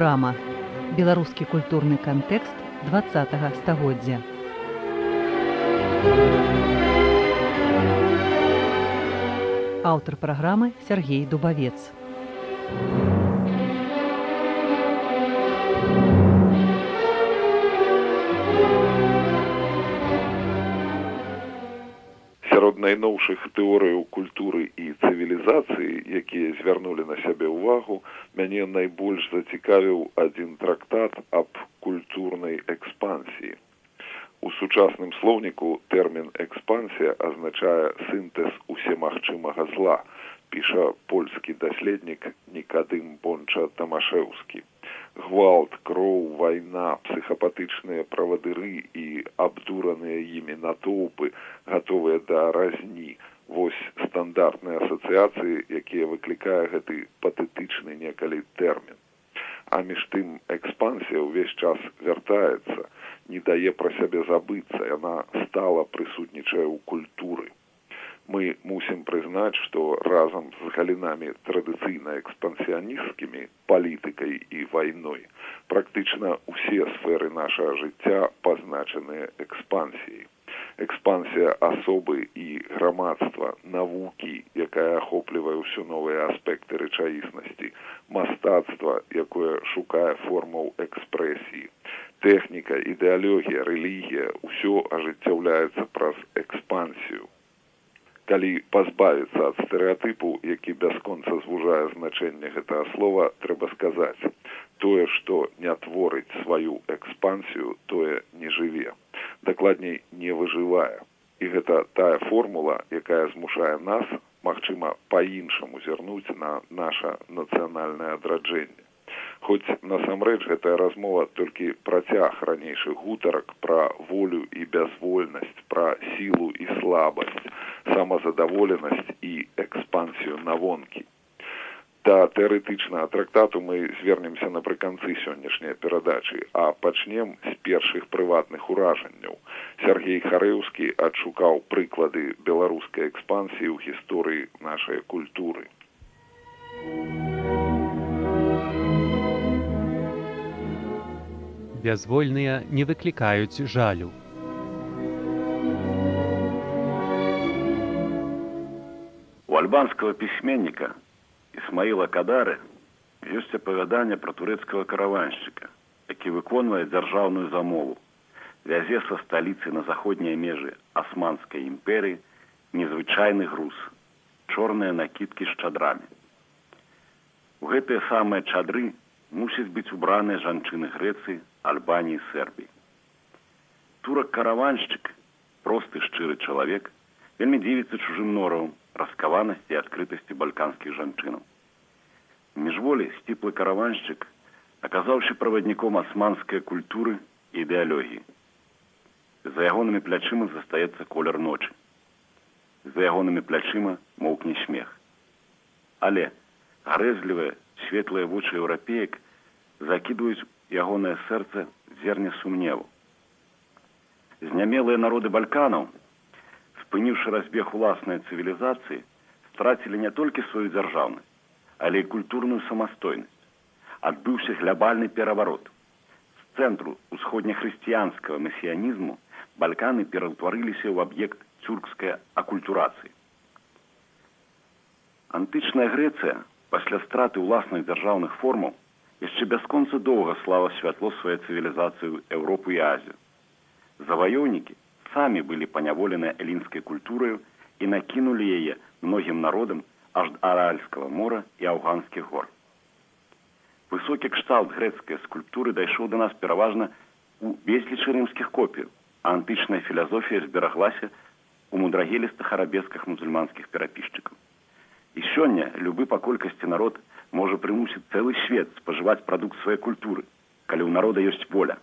брама беларускі культурны кантэкст два стагоддзя. Аўтар праграмы Сергей дубавец. Сярод найноўшых тэорыяў культуры і цывілізацыі якія звярнулі на сябе ўвагу мяне найбольш зацікавіў адзін трактат аб культурнай экспансіі. У сучасным слоўніку тэрмін экспансія азначае сінтэз усемагчымага зла піша польскі даследнік некадым бонча тамашеўскі гвалт кроў вайна псіхапатычныя правадыры і абдураныя імі натоўпы гатовыя да разні вось стандартныя асацыяцыі якія выклікае гэты патэтычны некалі тэрмін. А між тым экспансія ўвесь час вяртаецца не дае пра сябе забыцца яна стала прысутнічае ў культуры. Мы мусім прызнаць што разам з галінамі традыцыйна экспансіянісцкімі палітыкай і вайной практычна ўсе сферы нашага жыцця пазначаныя экспансіяй экспансія асобы і грамадства навукі якая ахоплівае ўсё новыя аспекты рэчаіснасці мастацтва якое шукае формаў экспрэсіі. Тэхніка ідэалогія рэлігія ўсё ажыццяўляецца праз экспансію. Калі пазбавіцца ад стэеатыпу які бясконца звужае значэнне гэтага слова трэба сказаць тое што не творыць сваю экспансію тое не жыве дакладней не выжывае і гэта тая формула якая змушае нас магчыма по-іншаму зірнуць на наша нацыянальнае адраджэнне. Хоць насамрэч гэтая размова толькі працяг ранейшых гутарак пра волю і бязвольнасць пра сілу і слабасць самазадаволенасць і экспансію навонкі. Да тэарэтычнага трактату мы звернемся напрыканцы сённяшняй перадачы а пачнем з першых прыватных уражанняў сергей харэўскі адшукаў прыклады беларускай экспансіі ў гісторыі нашай культуры. Бязвольныя не выклікаюць жалю. У альбанского пісьменніка Ісмаіла Кадары ёсць апавяданне пра турэцкага караваншчыка, які выконвае дзяржаўную замову, вязе са сталіцы на заходнія межы асманскай імперыі незвычайны груз, чорныя накідкі з чадрамі. У гэтыя самыя чадры мусяць быць убраныя жанчыны Грэцыі, Альбаніі, Сербіі. Турак караваншчык, просты шчыры чалавек, вельмі дзівіцца чужым норавам, раскаванасці і адкрытасці бальканскіх жанчынаў міжволі сціплы караваншчык аказаўшы правадніком асманскай культуры ідэалогіі за ягонымі плячыма застаецца колер ночы за ягонымі плячыма моўкне смех але грэзлівыя светлыя вочы еўрапеек закідваюць ягонае сэрца зерня сумневу знямелыя народы бальканаў спыніўшы разбег уласнай цывілізацыі страцілі не толькі сваю дзяржаўнасць але і культурную самастойнасць. Адбыўся глобальны пераварот. З цэнтру усходнехрысціянскага месіянізму бальканы пераўтварыліся ў аб'ект цюркскай акультурацыі. Антычная Грэцыя пасля страты ўласных дзяржаўных формаў яшчэ бясконца доўга слава святло свае цывілізацыю Еўропу і Азію. Заваёўнікі самі былі паняволены элінскай культураю і накінулі яе многім народам аж аральского мора і афганскіх гор высокі кшталт грэцкай скульптуры дайшоў до нас пераважна у безлічы рымскіх копій антычная філазофія збераглася у мудрагелістых арабесках мусульманскіх перапісчыкаў і сёння любы па колькасці народ можа прымусіць цэлы свет спажываць прадукт сваёй культуры калі ў народа ёсць воля.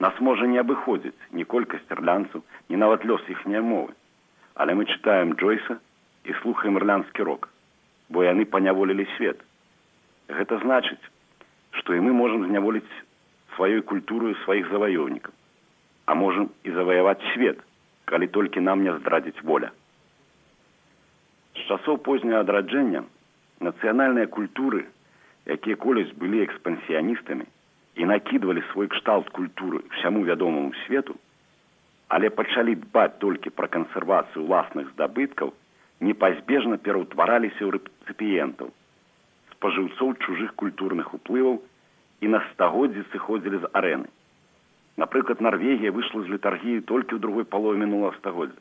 Нас можа не абыходзіць ні колькасць ірлянцаў ні нават лёс іхняй мовы. Але мы чытаем джойса і слухаем ірландскі рок, бо яны паняволілі свет. Гэта значыць, што і мы можам зняволіць сваёй культурою сваіх заваёўнікаў, а можам і заваяваць свет, калі толькі нам не здрадзіць воля. З часоў позняга адраджэння нацыянальныя культуры, якія колись былі экспансіяністамі і накідвалі свой кшталт культуры всяму вядомаму свету, але пачалі дбаць толькі пра кансервацыю ўласных здабыткаў, непазбежна пераўтвараліся ў рэцыпіентаў, спажыўцоў чужых культурных уплываў і на стагоддзі сыходзілі з арэны. Напрыклад, Нарвегія выйшла з літаргіі толькі ў другой палове мінулого стагоддзя.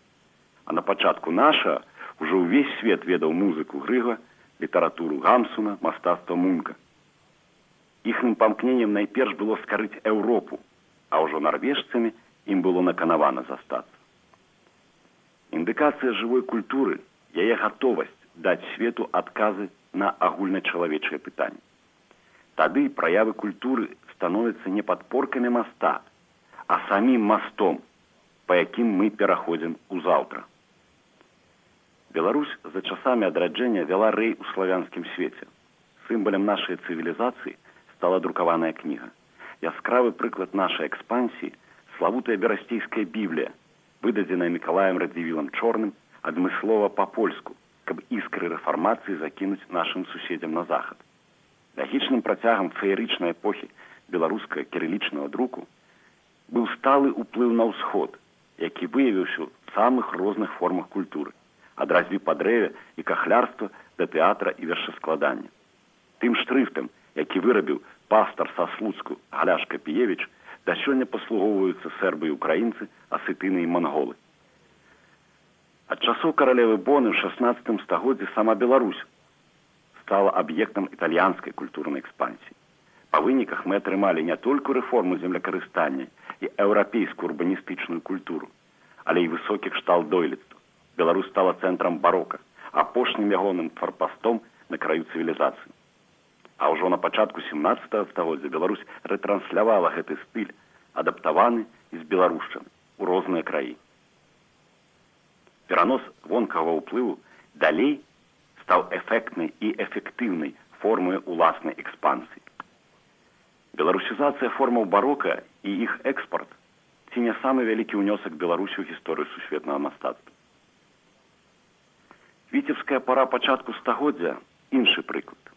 А на пачатку наша ўжо ўвесь свет ведаў музыку грыга, літаратуру гамсуна, мастацтва мунка. Іхным памкненнем найперш было скарыць Еўропу, а ўжо нарвежцамі ім было наканавана застацца. Індыкацыя жывой культуры, яе гатовасць даць свету адказы на агульначалавечыя пытанні. Тады праявы культуры становяцца не падпоркамі моста, а самім мастом, па якім мы пераходзім у заўтра. Беларусь за часамі адраджэння вяла рэй у славянскім свеце. Сімбалем нашай цывілізацыі стала друкаваная кніга. Яскравы прыклад нашай экспансіі славутая берасцейская біблія, выдадзеная мікалаем радзівілам чорным адмыслова па-польску, каб іскры рэфармацыі закінуць нашым суседзям на захад. Лагічным працягам феерычнай эпохі беларускага кірылічнага друку быў сталы ўплыў на ўсход, які выявіўся ў самых розных формах культуры ад разві па дрэве і кахлярства да тэатра і вершаскладання. Тым штрыфтам, які вырабіў пастар са слуцку галяшка піевіч, да сёння паслугоўваюцца сербы і украінцы, асытыны і манголы. Ад часоў каралевы боны ў 16 стагоддзі сама Беларусь стала аб'ектам італьянскай культурнай экспансіі. Па выніках мы атрымалі не толькі рэформу землекарыстання і еўрапейскую урбаністычную культуру, але і высокі кшталт дойлідства. Беларусь стала цэнтрам барока, апошнім ягоным фарпастом на краю цывілізацыі. А ўжо на пачатку 17 стагоддзя Беларусь рэтранслявала гэты стыль, адаптаваны з беларушчын у розныя краі. Перанос вонкавага ўплыву далей стаў эфектнай і эфектыўнай формай уласнай экспансіі. Беларусізацыя формаў барока і іх экспорт ці не самы вялікі ўнёсак беларусю гісторыю сусветнага мастацтва віцебская пара пачатку стагоддзя іншы прыклад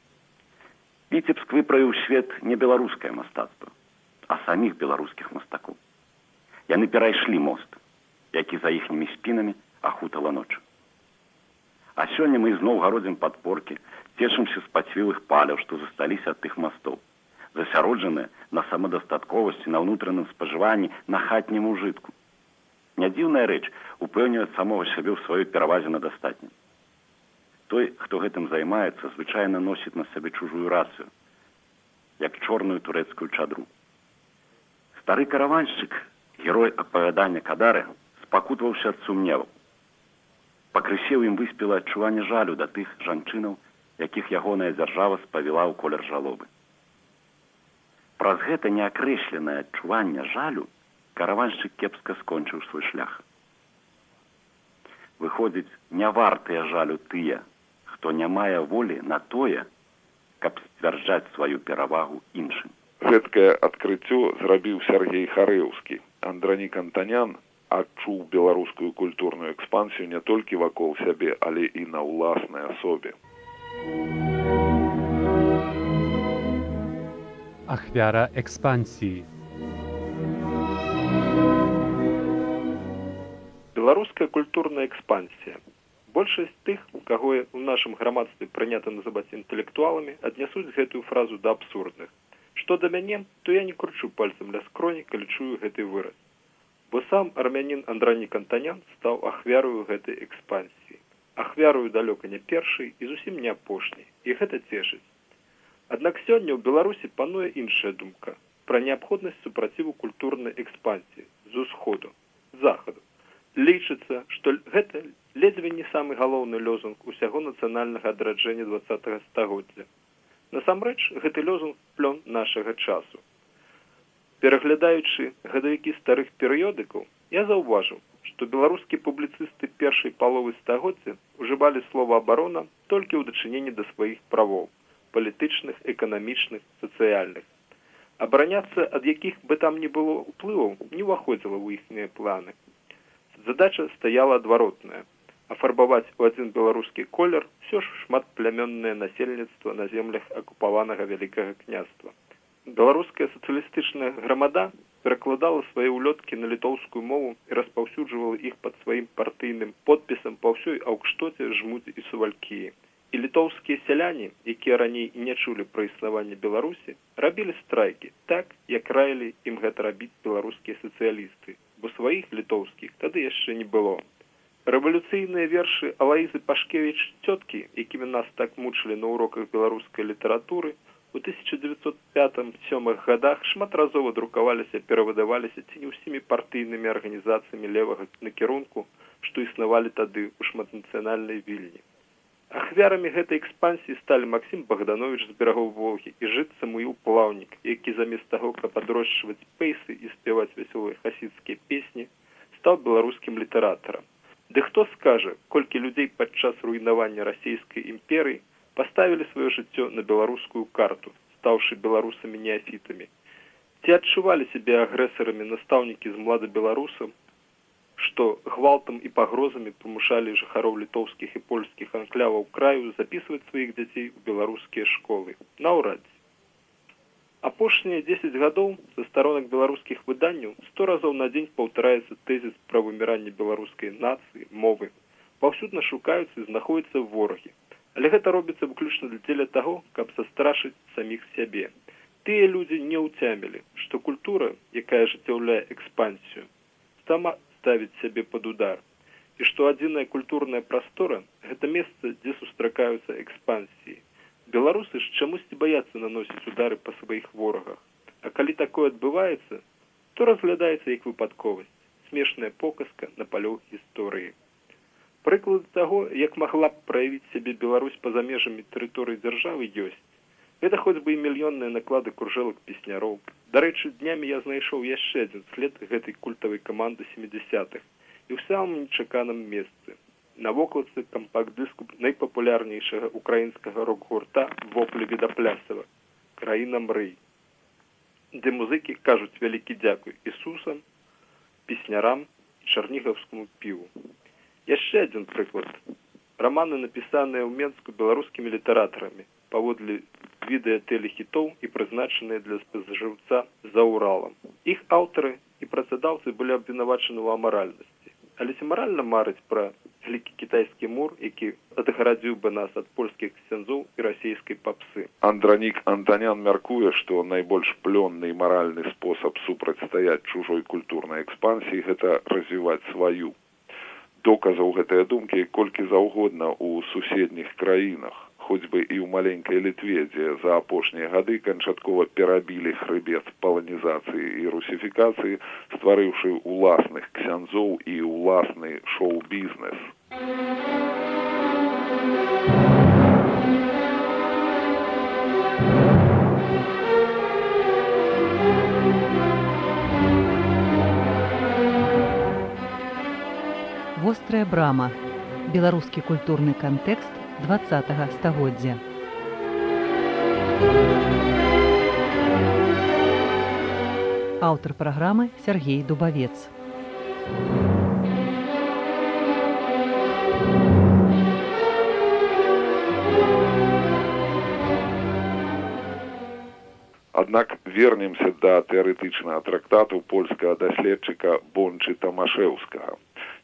віцебск выправіў свет не беларускае мастацтва а саміх беларускіх мастакоў яны перайшлі мост які за іхнімі спінамі ахутала ноч а сёння мы зноў гародзім падпоркі цешымся з пацвілых паляў што засталіся ад тых мастоў засяроджаныя на самадастатковасці на ўнутраным спажыванні на хатнім ужытку. Нядзіўная рэч упэўніваць самога сябе ў сваёй перавазе на дастатнім той хто гэтым займаецца звычайна носіць на сабе чужую рацыю як чорную турэцкую чадру. Стары караваншчык герой апавядання кадары спакутваўся ад сумневаў. Пакрысе ў ім выспела адчуванне жалю да тых жанчынаў якіх ягоная дзяржава спавіла ў колер жалобы праз гэта неакрэсленае адчуванне жалю караваншчык кепска скончыў свой шлях выходзіць не вартыя жалю тыя хто не мае волі на тое, каб сцвярджаць сваю перавагу іншым. Гэткае адкрыццё зрабіў Сергей Харэўскі. Андранік Антанян адчуў беларускую культурную экспансію не толькі вакол сябе, але і на ўласнай асобе. Ахвяра экспансіі. Беларуская культурная экспансія большасць тых у каго у нашым грамадстве прынята называць інтэлектуаламі аднясуць гэтую фразу да абсурдных. Што да мяне то я не кручу пальцам ля скроні калі чую гэты выраз. Бо сам армянін андрані кантанян стаў ахвярую гэтай экспансіі ахвярую далёка не першай і зусім не апошняй. І гэта цешыць аднак сёння ў беларусі пануе іншая думка пра неабходнасць супраціву культурнай экспансіі з усходу захаду лічыцца што гэта ледзьве не самы галоўны лёзунг усяго нацыянальнага адраджэння двадцатого стагоддзя. Насамрэч гэты лёзунг плён нашага часу. Пераглядаючы гадавікі старых перыёдыкаў я заўважыў што беларускія публіцысты першай паловы стагоддзя ужывалі слова абарона толькі ў дачыненні да сваіх правоў палітычных эканамічных сацыяльных. Абараняцца ад якіх бы там не было ўплываў не ўваходзіла ў іхнія планы. Задача стаяла адваротная афарбаваць у адзін беларускі колер все ж шматплямённае насельніцтва на землях акупаванага вялікага княства. Беларуская сацыялістычная грамада перакладала свае ўлёткі на літоўскую мову і распаўсюджвала іх пад сваім партыйным подпісам па ўсёй аўкштоце жмуць і сувалькіі і літоўскія сяляне якія раней не чулі пра існаванне беларусі рабілі страйкі так як раілі ім гэта рабіць беларускія сацыялісты бо сваіх літоўскіх тады яшчэ не было рэвалюцыйныя вершы алаізы пашкевіч цёткі якімі нас так мучылі на уроках беларускай літаратуры У 1905-7 годах шматразова друкаваліся перавыдаваліся ці не ўсімі партыйнымі арганізацыямі левага накірунку, што існавалі тады ў шматнацыянальнай вільні. Ахвярамі гэтай экспансіі сталі Масім Богданович з берагоў Волгі і жыцца Муіл плаўнік, які замест таго, каб адрошчваць пейсы і спяваць вясёлыя хасідскія песні, стаў беларускім літаратарам. Ды хто скажа, колькі людзей падчас руйнавання расійскай імперыі паставілі сваё жыццё на беларускую карту стаўшы беларусамі неафітамі ці адчувалі сябе агрэсарамі настаўнікі з млада беларусам што гвалтам і пагрозамі прымушалі жыхароў літоўскіх і польскіх анкляваў краю записываць сваіх дзяцей у беларускія школы. Наўрад апошнія дзесяць гадоў са старонак беларускіх выданняў сто разоў на дзень паўтараецца тэзіс пра выміранне беларускай нацыі мовы. Паўсюдна шукаюцца і знаходзяцца ворагі Але гэта робіцца выключна для дзеля таго, каб застрашыць саміх сябе. Тыя людзі не ўцямілі, што культура, якая ажыццяўляе экспансію, сама ставіць сябе пад удар. І што адзіная культурная прастора гэта месца, дзе сустракаюцца экспансіі. Беларусы ж чамусьці баяцца наносіць удары па сваіх ворагах. А калі такое адбываецца, то разглядаецца як выпадковасць, смешная показка на палёў гісторыі. Прыклад таго, як магла б праявіць сябе Беларусь па-за межамі тэрыторыі дзяржавы ёсць. Гэта хоць бы і мільённыя наклады кружэлак песняроў. Дарэчы, днямі я знайшоў яшчэ адзін след гэтай культавай каманды семидесятых і ў самым нечаканым месцы. На вокладцы кампакт-дыску найпапулярнейшага украінскага рок-гурта воплі відаплясава краіна мрый дзе музыкі кажуць вялікі дзякуй ісусам песнярам чарнігаўскому піву яшчэ адзін прыклад романы напісаныя ў менску беларускімі літаратарамі паводле відэа тэлехітоў і прызначаныя для спазажыўца за уралам іх аўтары і працадаўцы былі абвінавачаны ў амаральнасці. Але ці маральна марыць пра вялікі кітайскі мур які адгарадзіў бы нас ад польскіх ксяндзоў і расійскай папсы? Андранік антанян мяркуе што найбольш плённы і маральны спосаб супрацьстаяць чужой культурнай экспансіі гэта развіваць сваю. Доказаў гэтыя думкі колькі заўгодна ў суседніх краінах хоць бы і ў маленькай літве дзе за апошнія гады канчаткова перабілі хрыбет паланізацыі і русіфікацыі стварыўшы ўласных ксяндзоў і ўласны шоу-бізнес. вострая брама беларускі культурны кантэкст два стагоддзя. Аўтар праграмы Сергей дубавец. Аднак вернемся да тэарэтычнага трактату польскага даследчыка бончы тамашеўскага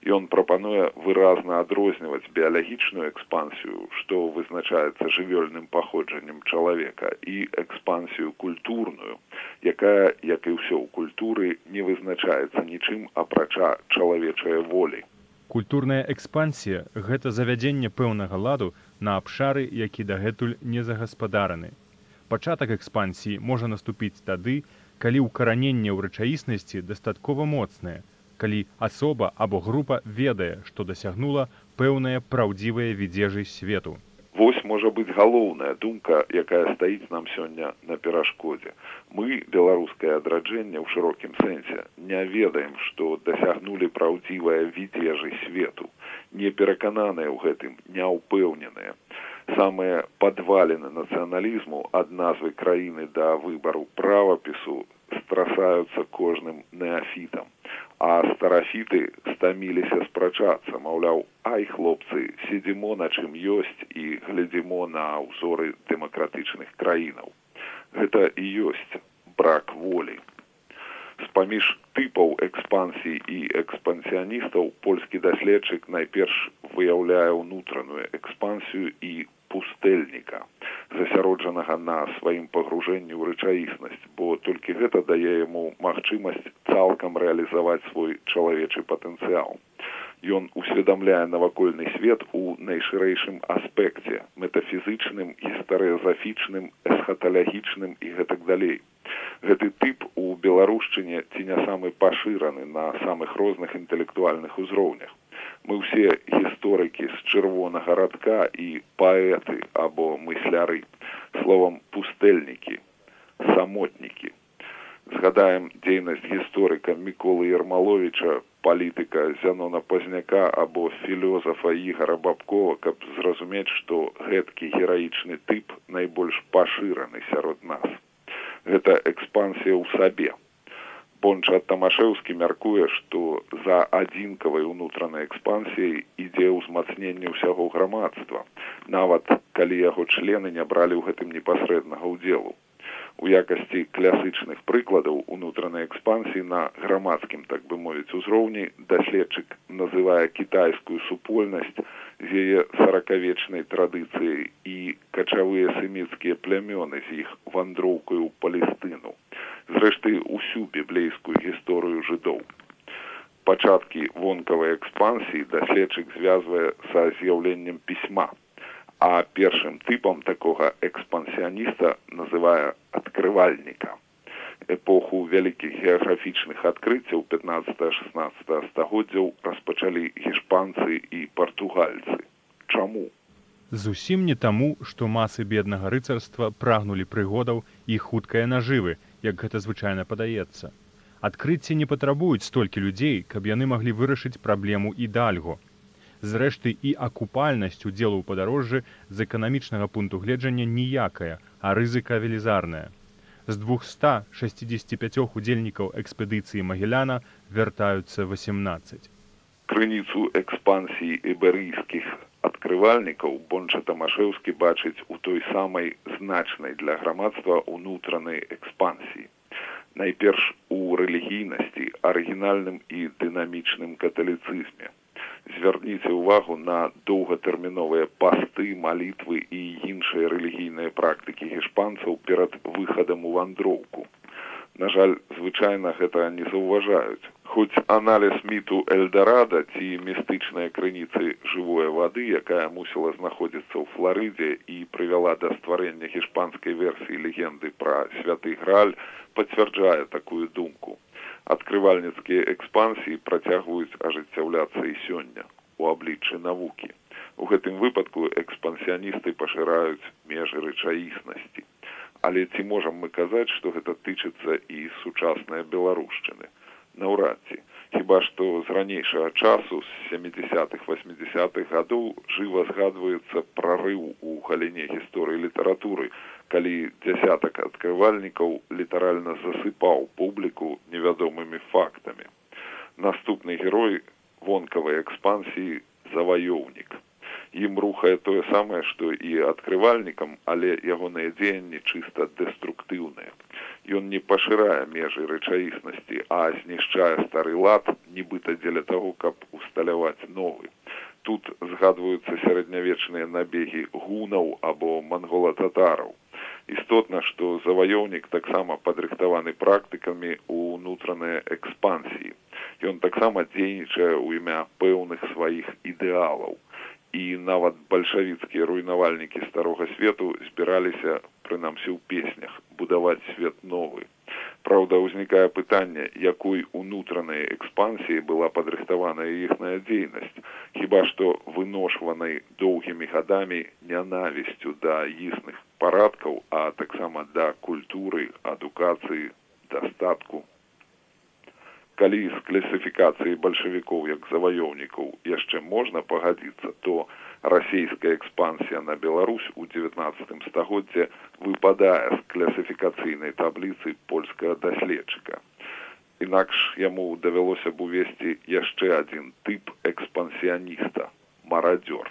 ён прапануе выразна адрозніваць біялагічную экспансію што вызначаецца жывёльным паходжаннем чалавека і экспансію культурную якая як і ўсё ў культуры не вызначаецца нічым апрача чалавечае волі. Культурная экспансія гэта завядзенне пэўнага ладу на абшары які дагэтуль не загаспадараны. Пачатак экспансіі можа наступіць тады калі ўкараненне ў рэчаіснасці дастаткова моцнае калі асоба або група ведае, што дасягнула пэўныя праўдзівыя відзежы свету. Вось можа быць галоўная думка, якая стаіць нам сёння на перашкодзе. Мы беларускае адраджэнне ў шырокім сэнсе не ведаем, што дасягнулі праўдзівыя відзежы свету, не перакананыя ў гэтым, няўпэўненыя. Самыя падвалены нацыяналізму ад назвы краіны да выбару правапісу страсаюцца кожным неафітам. А старафіты стаміліся спрачацца маўляў ай хлопцы сидзімо на чым ёсць і глядзімо на ўзоры дэмакратычных краінаў гэта і ёсць брак волі. З-паміж тыпаў экспансій і экспансіяністаў польскі даследчык найперш выяўляе ўнутраную экспансію і пустэльніка засяроджанага на сваім пагружэнні ў рэчаіснасць бо толькі гэта дае яму магчымасць цалкам рэалізаваць свой чалавечы патэнцыял. Ён усведамляе навакольны свет у найшырэйшым аспекце метафізычным гістарыязафічным эсхаталягічным і гэтак далей. Гэты тып у беларушчыне ці не самы пашыраны на самых розных інтэлектуальных узроўнях мы ўсе гісторыкі з чырвонага радка і паэты або мысляры. Словам пустэльнікі самотнікі згадаем дзейнасць гісторыка міколы ермаловича палітыка зянона пазняка або філёзафа ігора бабкова каб зразумець што гэткі гераічны тып найбольш пашыраны сярод нас. Гэта экспансія ў сабе бонча тамашэўскі мяркуе што за адзінкавай унутранай экспансіяй ідзе ўзмацненне ўсяго грамадства нават калі яго члены не бралі ў гэтым непасрэднага ўдзелу у якасці класычных прыкладаў унутранай экспансіі на грамадскім так бы мовіць узроўні даследчык называе кітайскую супольнасць з яе сорокавечнай традыцыяй і качавыя семіцкія плямёны з іх вандроўкаю ў палестыну зрэшты усю біблейскую гісторыю жыдоў. Пачаткі вонкавай экспансіі даследчык звязвае са з'яўленнем пісьма а першым тыпам такога экспансіяніста называе адкрывальніка эпоху вялікіх геаграфічных адкрыццяў 15-16 стагоддзяў распачалі гішпанцы і партугальцы. Чаму? Зусім не таму што масы беднага рыцарства прагнулі прыгодаў і хуткае нажывы як гэта звычайна падаецца. Адкрыцці не патрабуюць столькі людзей каб яны маглі вырашыць праблему і дальго зрэшты і акупальнасць удзелу ў падарожжы з эканамічнага пункту гледжання ніякая а рызыка велізарная. З 265 удзельнікаў экспедыцыі магіляна вяртаюцца 18 крыніцу экспансіі іберыйскіх адкрывальнікаў бонча тамашэўскі бачыць у той самай значнай для грамадства ўнутранай экспансіі. Найперш у рэлігійнасці арыгінальным і дынамічным каталіцызме звярніце ўвагу на доўгатэрміновыя пасты малітвы і іншыя рэлігійныя практыкі гішпанцаў перад выхадам у вандроўку. На жаль звычайна гэта не заўважаюць. Хоць аналіз міту эльдарада ці містычныя крыніцы жывой вады якая мусіла знаходзіцца ў флорыдзе і прывяла да стварэння гішпанскай версіі легенды пра святы граль пацвярджае такую думку адкрывальніцкія экспансіі працягваюць ажыццяўляцца і сёння у абліччы навукі. У гэтым выпадку экспансіяністы пашыраюць межы рэчаіснасці. Але ці можам мы казаць што гэта тычыцца і сучаснай беларушчыны? Наўрад ці. Хіба што з ранейшага часу з семидесятых восьмидесятых гадоў жыва згадваецца прарыў у галіне гісторыі літаратуры калі дзясятак адкрывальнікаў літаральна засыпаў публіку невядомымі фактамі. Наступны герой вонкавай экспансіі заваёўнік. Ім рухае тое самае што і адкрывальнікам але ягоныя дзеянні чыста дэструктыўныя. Ён не пашырае межы рэчаіснасці а знішчае стары лад нібыта дзеля таго каб усталяваць новы. Тут згадваюцца сярэднявечныя набегі гунаў або мангола-татараў істотна што заваёўнік таксама падрыхтаваны практыкамі ўнутраныя экспансіі. Ён таксама дзейнічае ў імя пэўных сваіх ідэалаў. І нават бальшавіцкія руйнавальнікі старога свету збіраліся прынамсі ў песнях будаваць свет новы. Праўда, ўзнікае пытанне, якой унутранай экспансіі была падрыхтаваная іхная дзейнасць, хіба што выношванай доўгімі гадамі нянавісцю да існых парадкаў, а таксама да культуры, адукацыі, дастатку. Калі з класіфікацыі бальшавікоў як заваёўнікаў яшчэ можна пагадзіцца, то расійская экспансія на Беларусь у девятнадцатым стагоддзе выпадае з класіфікацыйнай табліцы польскага даследчыка. інакш яму давялося б увесці яшчэ адзін тып экспансіяніста марадзёр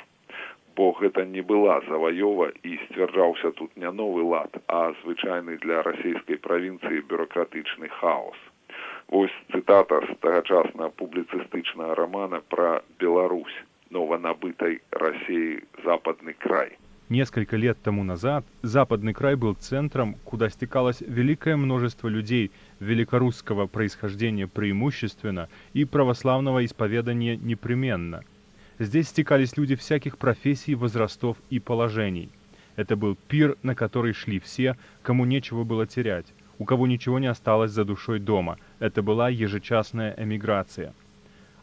бо гэта не была заваёва і сцвярджаўся тут не новы лад а звычайны для расійскай правінцыі бюракратычны хаос. Вось цытата з тагачасна публіцыстычнага рамана пра беларусь нованабытай рассеі западны край. Несколько лет тому назад западный край был центром, куда стекалось великое множество людей великорусского происхождения преимущественно и православного исповедания непременно – Здесь стекались люди всяких профессий, возрастов и положений. Это был пир, на который шли все, кому нечего было терять, у кого ничего не осталось за душой дома. Это была ежечасная эмиграция.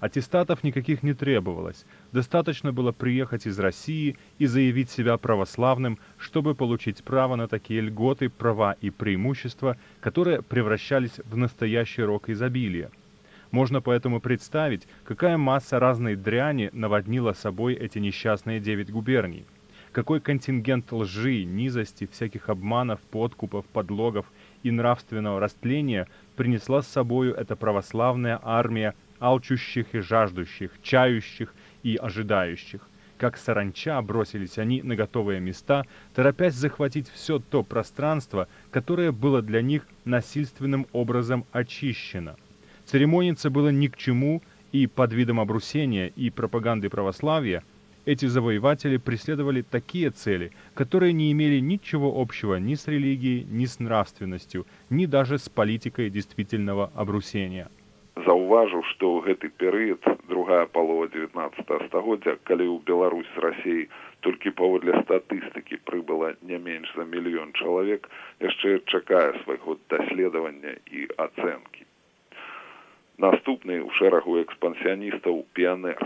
Аттестатов никаких не требовалось. Достаточно было приехать из России и заявить себя православным, чтобы получить право на такие льготы, права и преимущества, которые превращались в настоящий рок изобилия – можно поэтому представить, какая масса разной дряни наводнила собой эти несчастные девять губерний. Какой контингент лжи, низости, всяких обманов, подкупов, подлогов и нравственного растления принесла с собою эта православная армия алчущих и жаждущих, чающих и ожидающих. Как саранча бросились они на готовые места, торопясь захватить все то пространство, которое было для них насильственным образом очищено. Церемониться было ни к чему, и под видом обрусения и пропаганды православия эти завоеватели преследовали такие цели, которые не имели ничего общего ни с религией, ни с нравственностью, ни даже с политикой действительного обрусения. Заўважу, што ў гэты перыяд другая палова 19 стагоддзя, калі ў Беларусь з рассіі толькі паводле статыстыкі прыбыла не менш за мільён чалавек, яшчэ чакае свайго даследавання і ацэнкі Наступны ў шэрагу экспансіяністаў піянер.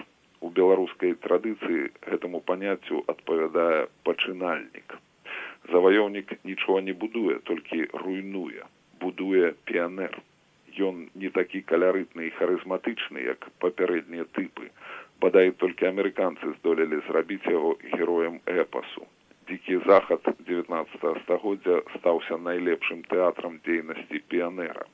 У беларускай традыцыі гэтаму паняццю адпавядае пачынальнік. Заваёўнік нічога не будуе толькі руйнуе будуе піянер. Ён не такі калярытны і харызматычны як папярэднія тыпы. Бадай толькі амерыканцы здолелі зрабіць яго героем эпасу. Дзікі захад девятнадцатого стагоддзя стаўся найлепшым тэатрам дзейнасці піянера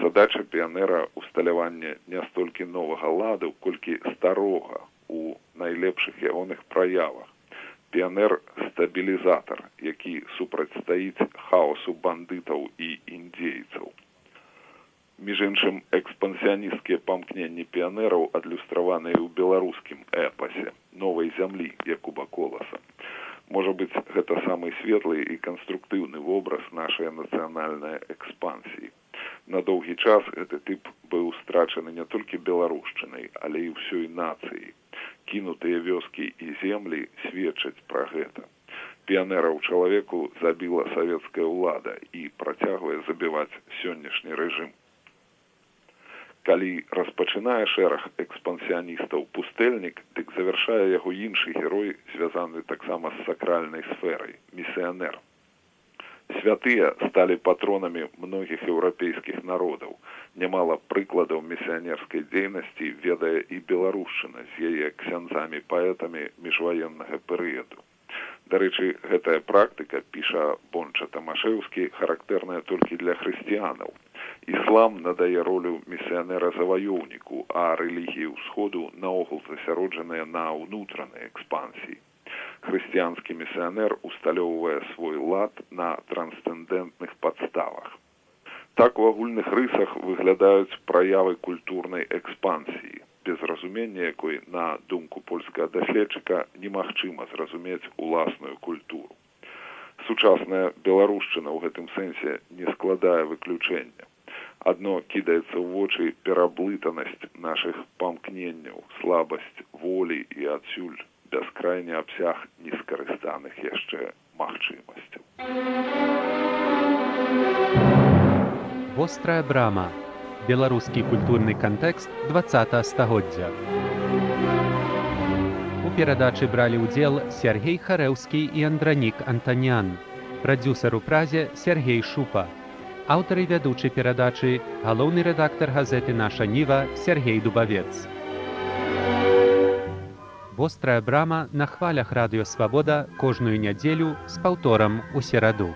задача піянера усталявання не столькі новага ладу колькі старога у найлепшых ягоных праявах. Піянер стабілізатар які супрацьстаіць хаосу бандытаў і індзейцаў. Між іншым экспансіянісцкія памкненні піянераў адлюстраваныя ў беларускім эпасе новай зямлі якуба коласа. Можа быць гэта самы светлы і канструктыўны вобраз нашай нацыянальнай экспансіі на доўгі час гэты тып быў страчаны не толькі беларушчынай але і ўсёй нацыі. Кінутыя вёскі і землі сведчаць пра гэта. Піянераў чалавеку забіла савецкая ўлада і працягвае забіваць сённяшні рэжым. Калі распачынае шэраг экспансіяністаў пустэльнік дык завяршае яго іншы герой звязаны таксама з сакральнай сферай місіянер святыя сталі патронамі многіх еўрапейскіх народаў. Нямала прыкладаў місіянерскай дзейнасці ведае і беларушчына з яе ксяндзамі паэтамі міжваеннага перыяду. Дарэчы гэтая практыка піша бонча тамашэўскі характэрная толькі для хрысціянаў. Іслам надае ролю місіянера заваёўніку а рэлігіі ўсходу наогул засяроджаныя на ўнутранай экспансіі хрысціянскі місіянер усталёўвае свой лад на трансцэндэнтных падставах. Так у агульных рысах выглядаюць праявы культурнай экспансіі, без разумення якой на думку польскага даследчыка немагчыма зразумець уласную культуру. Сучасная беларушчына ў гэтым сэнсе не складае выключэння. Адно кідаецца ў вочы пераблытанасць нашых памкненняў, слабасць волі і адсюль бяскрайні абсяг нескарыстаных яшчэ магчымасцяў. Вострая брама. Беларускі культурны кантэкст два стагоддзя. У перадачы бралі ўдзел Сергей Харэўскі і Андранік Антанян, прадюсар у празе Сергей Шупа. Аўтары вядучай перадачы галоўны рэдактар газеты наша ніва Сергей Дубавец. Вострая брама на хвалях радыёвабода кожную нядзелю з паўторам у сераду.